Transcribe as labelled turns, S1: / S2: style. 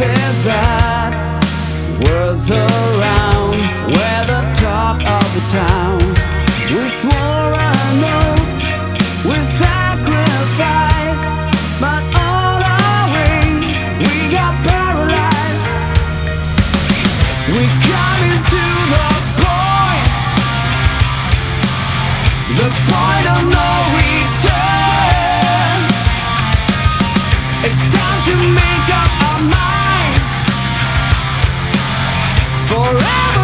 S1: said that words around where the talk of the town. We swore a oath, we sacrificed, but on our way we got paralyzed. We got forever.